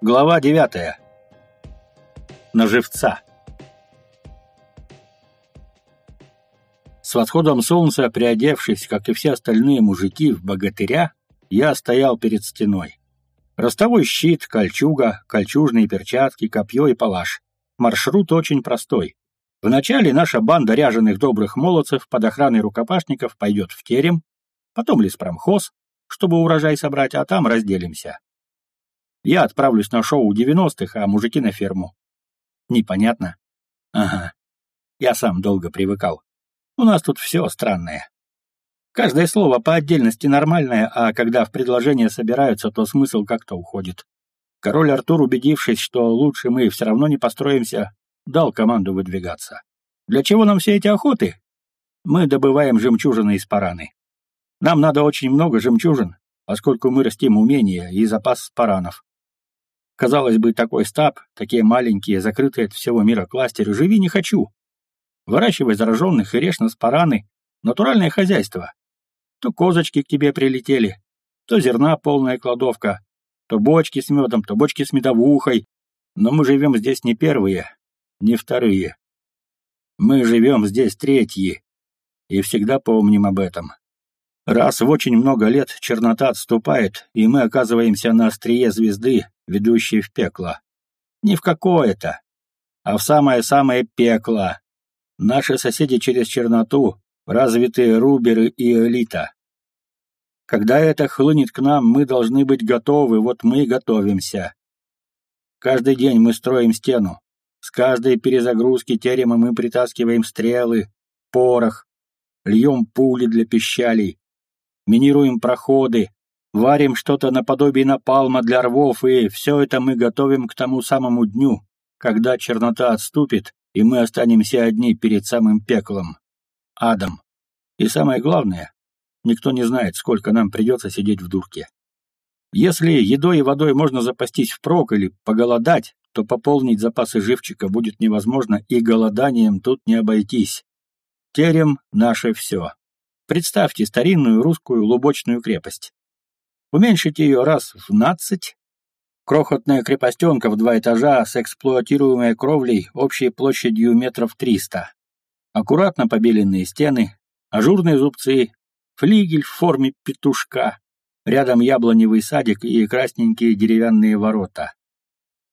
Глава девятая. На живца. С восходом солнца, приодевшись, как и все остальные мужики, в богатыря, я стоял перед стеной. Ростовой щит, кольчуга, кольчужные перчатки, копье и палаш. Маршрут очень простой. Вначале наша банда ряженых добрых молодцев под охраной рукопашников пойдет в терем, потом леспромхоз, чтобы урожай собрать, а там разделимся. Я отправлюсь на шоу девяностых, а мужики на ферму. Непонятно? Ага. Я сам долго привыкал. У нас тут все странное. Каждое слово по отдельности нормальное, а когда в предложение собираются, то смысл как-то уходит. Король Артур, убедившись, что лучше мы все равно не построимся, дал команду выдвигаться. Для чего нам все эти охоты? Мы добываем жемчужины из параны. Нам надо очень много жемчужин, поскольку мы растим умения и запас паранов. Казалось бы, такой стаб, такие маленькие, закрытые от всего мира кластеры, живи не хочу. Выращивай зараженных и режь на спараны. Натуральное хозяйство. То козочки к тебе прилетели, то зерна полная кладовка, то бочки с медом, то бочки с медовухой. Но мы живем здесь не первые, не вторые. Мы живем здесь третьи, и всегда помним об этом. Раз в очень много лет чернота отступает, и мы оказываемся на острие звезды, ведущей в пекло. Не в какое-то, а в самое-самое пекло. Наши соседи через черноту — развитые руберы и элита. Когда это хлынет к нам, мы должны быть готовы, вот мы готовимся. Каждый день мы строим стену. С каждой перезагрузки терема мы притаскиваем стрелы, порох, льем пули для пищалей, минируем проходы, варим что-то наподобие напалма для рвов, и все это мы готовим к тому самому дню, когда чернота отступит, и мы останемся одни перед самым пеклом, адом. И самое главное, никто не знает, сколько нам придется сидеть в дурке. Если едой и водой можно запастись впрок или поголодать, то пополнить запасы живчика будет невозможно, и голоданием тут не обойтись. Терем — наше все. Представьте старинную русскую лубочную крепость. Уменьшите ее раз в нацать, Крохотная крепостенка в два этажа с эксплуатируемой кровлей общей площадью метров триста. Аккуратно побеленные стены, ажурные зубцы, флигель в форме петушка, рядом яблоневый садик и красненькие деревянные ворота.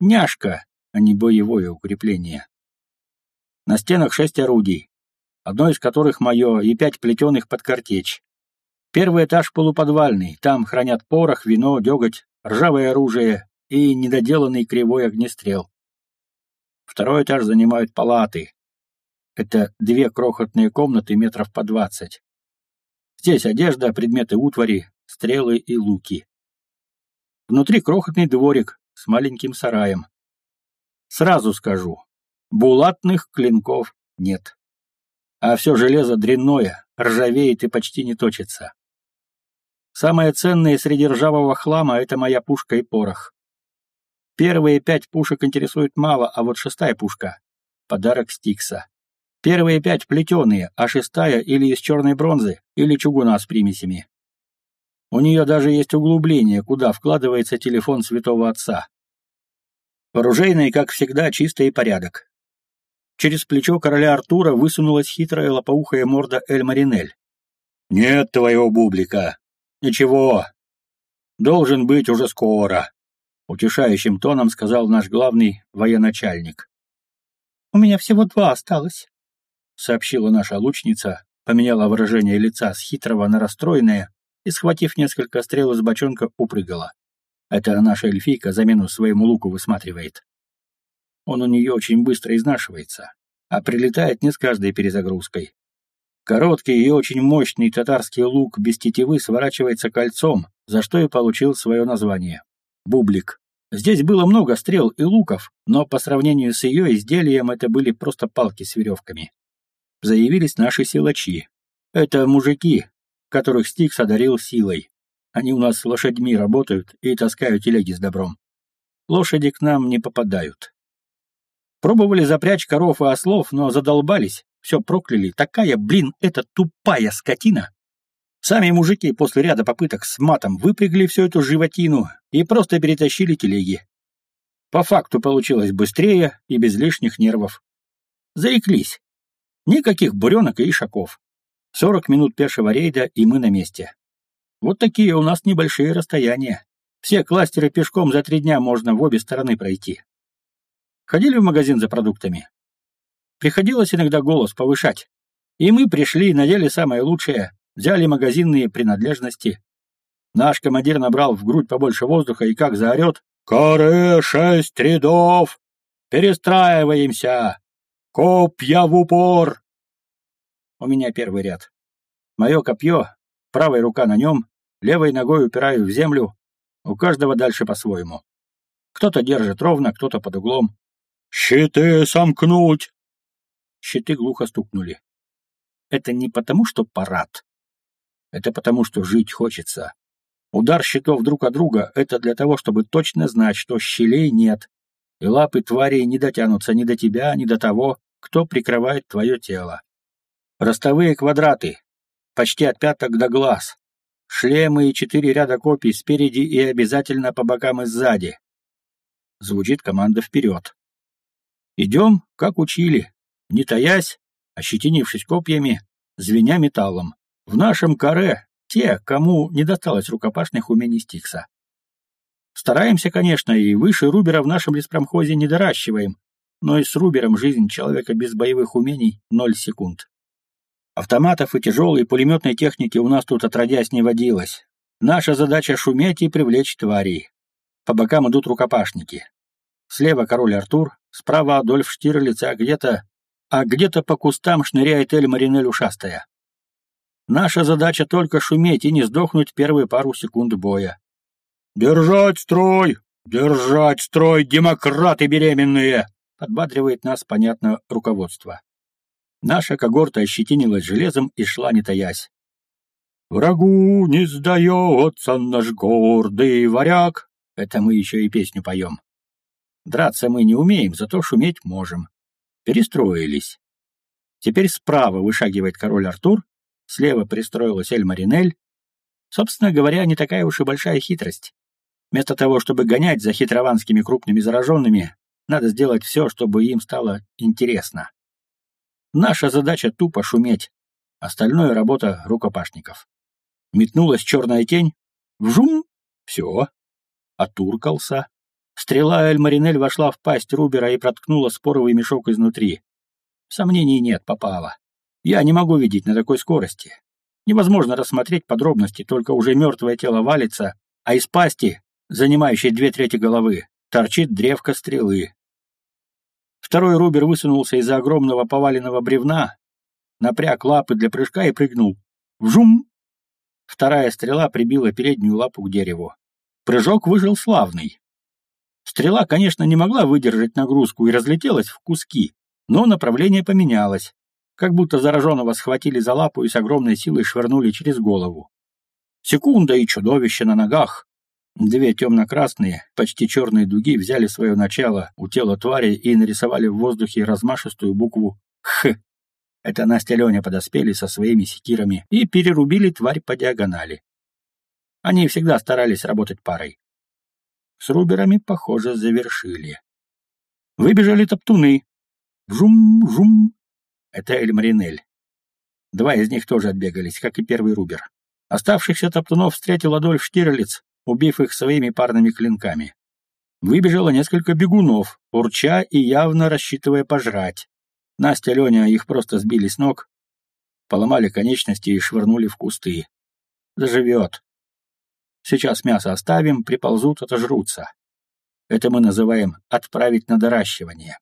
Няшка, а не боевое укрепление. На стенах шесть орудий, одно из которых мое, и пять плетеных под картечь. Первый этаж полуподвальный, там хранят порох, вино, деготь, ржавое оружие, и недоделанный кривой огнестрел. Второй этаж занимают палаты. Это две крохотные комнаты метров по двадцать. Здесь одежда, предметы утвари, стрелы и луки. Внутри крохотный дворик с маленьким сараем. Сразу скажу, булатных клинков нет. А все железо дрянное, ржавеет и почти не точится. Самое ценное среди ржавого хлама — это моя пушка и порох. Первые пять пушек интересуют мало, а вот шестая пушка — подарок Стикса. Первые пять плетеные, а шестая или из черной бронзы, или чугуна с примесями. У нее даже есть углубление, куда вкладывается телефон святого отца. Вооружейный, как всегда, чистый порядок. Через плечо короля Артура высунулась хитрая лопоухая морда Эль Маринель. «Нет твоего бублика. Ничего. Должен быть уже скоро утешающим тоном сказал наш главный военачальник. «У меня всего два осталось», — сообщила наша лучница, поменяла выражение лица с хитрого на расстроенное и, схватив несколько стрел из бочонка, упрыгала. Это наша эльфийка замену своему луку высматривает. Он у нее очень быстро изнашивается, а прилетает не с каждой перезагрузкой. Короткий и очень мощный татарский лук без тетивы сворачивается кольцом, за что и получил свое название — бублик. Здесь было много стрел и луков, но по сравнению с ее изделием это были просто палки с веревками. Заявились наши силачи. Это мужики, которых Стикс одарил силой. Они у нас лошадьми работают и таскают телеги с добром. Лошади к нам не попадают. Пробовали запрячь коров и ослов, но задолбались, все прокляли. Такая, блин, эта тупая скотина. Сами мужики после ряда попыток с матом выпрягли всю эту животину и просто перетащили телеги. По факту получилось быстрее и без лишних нервов. Заиклись. Никаких буренок и ишаков. Сорок минут пешего рейда, и мы на месте. Вот такие у нас небольшие расстояния. Все кластеры пешком за три дня можно в обе стороны пройти. Ходили в магазин за продуктами. Приходилось иногда голос повышать. И мы пришли, надели самое лучшее, взяли магазинные принадлежности. Наш командир набрал в грудь побольше воздуха и как заорет «Коры шесть рядов! Перестраиваемся! Копья в упор!» У меня первый ряд. Мое копье, правая рука на нем, левой ногой упираю в землю, у каждого дальше по-своему. Кто-то держит ровно, кто-то под углом. «Щиты сомкнуть!» Щиты глухо стукнули. Это не потому, что парад. Это потому, что жить хочется. Удар щитов друг от друга — это для того, чтобы точно знать, что щелей нет, и лапы тварей не дотянутся ни до тебя, ни до того, кто прикрывает твое тело. Ростовые квадраты, почти от пяток до глаз, шлемы и четыре ряда копий спереди и обязательно по бокам и сзади. Звучит команда вперед. Идем, как учили, не таясь, ощетинившись копьями, звеня металлом. В нашем каре те, кому не досталось рукопашных умений Стикса. Стараемся, конечно, и выше Рубера в нашем леспромхозе не доращиваем, но и с Рубером жизнь человека без боевых умений — ноль секунд. Автоматов и тяжелой пулеметной техники у нас тут отродясь не водилось. Наша задача — шуметь и привлечь тварей. По бокам идут рукопашники. Слева король Артур, справа Адольф Штирлиц, а где-то... А где-то по кустам шныряет Эль Маринель ушастая. Наша задача только шуметь и не сдохнуть первые пару секунд боя. «Держать строй! Держать строй, демократы беременные!» подбадривает нас, понятно, руководство. Наша когорта ощетинилась железом и шла не таясь. «Врагу не сдается наш гордый варяг!» Это мы еще и песню поем. Драться мы не умеем, зато шуметь можем. Перестроились. Теперь справа вышагивает король Артур, слева пристроилась Эль Маринель. Собственно говоря, не такая уж и большая хитрость. Вместо того, чтобы гонять за хитрованскими крупными зараженными, надо сделать все, чтобы им стало интересно. Наша задача тупо шуметь, остальное работа рукопашников. Метнулась черная тень, вжум, все, отуркался, Стрела Эль-Маринель вошла в пасть Рубера и проткнула споровый мешок изнутри. Сомнений нет, попала. Я не могу видеть на такой скорости. Невозможно рассмотреть подробности, только уже мертвое тело валится, а из пасти, занимающей две трети головы, торчит древко стрелы. Второй Рубер высунулся из-за огромного поваленного бревна, напряг лапы для прыжка и прыгнул. Вжум! Вторая стрела прибила переднюю лапу к дереву. Прыжок выжил славный. Стрела, конечно, не могла выдержать нагрузку и разлетелась в куски, но направление поменялось, как будто зараженного схватили за лапу и с огромной силой швырнули через голову. Секунда и чудовище на ногах. Две темно-красные, почти черные дуги взяли свое начало у тела твари и нарисовали в воздухе размашистую букву «Х». Это Настя Леня подоспели со своими секирами и перерубили тварь по диагонали. Они всегда старались работать парой. С руберами, похоже, завершили. Выбежали топтуны. Жум-жум. Это Эль-Маринель. Два из них тоже отбегались, как и первый рубер. Оставшихся топтунов встретил Адольф Штирлиц, убив их своими парными клинками. Выбежало несколько бегунов, урча и явно рассчитывая пожрать. Настя и Леня их просто сбили с ног, поломали конечности и швырнули в кусты. Заживет. Сейчас мясо оставим, приползут, отожрутся. Это мы называем «отправить на доращивание».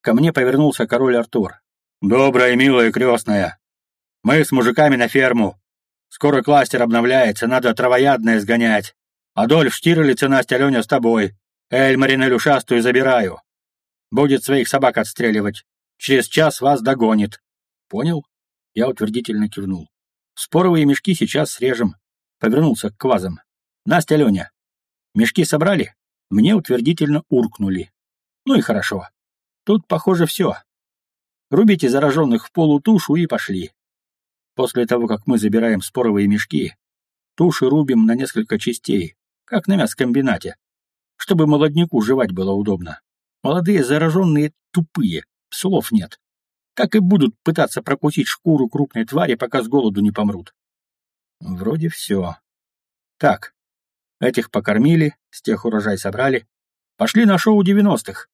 Ко мне повернулся король Артур. «Добрая, милая, крестная. Мы с мужиками на ферму. Скоро кластер обновляется, надо травоядное сгонять. Адольф Штирлиц и Настя Леня с тобой. Эль Маринель ушастую забираю. Будет своих собак отстреливать. Через час вас догонит. Понял?» Я утвердительно кивнул. «Споровые мешки сейчас срежем повернулся к квазам. «Настя, Леня, мешки собрали?» Мне утвердительно уркнули. «Ну и хорошо. Тут, похоже, все. Рубите зараженных в полу тушу и пошли. После того, как мы забираем споровые мешки, туши рубим на несколько частей, как на мясокомбинате, чтобы молодняку жевать было удобно. Молодые зараженные тупые, слов нет. Так и будут пытаться прокусить шкуру крупной твари, пока с голоду не помрут. Вроде все. Так, этих покормили, с тех урожай собрали. Пошли на шоу девяностых.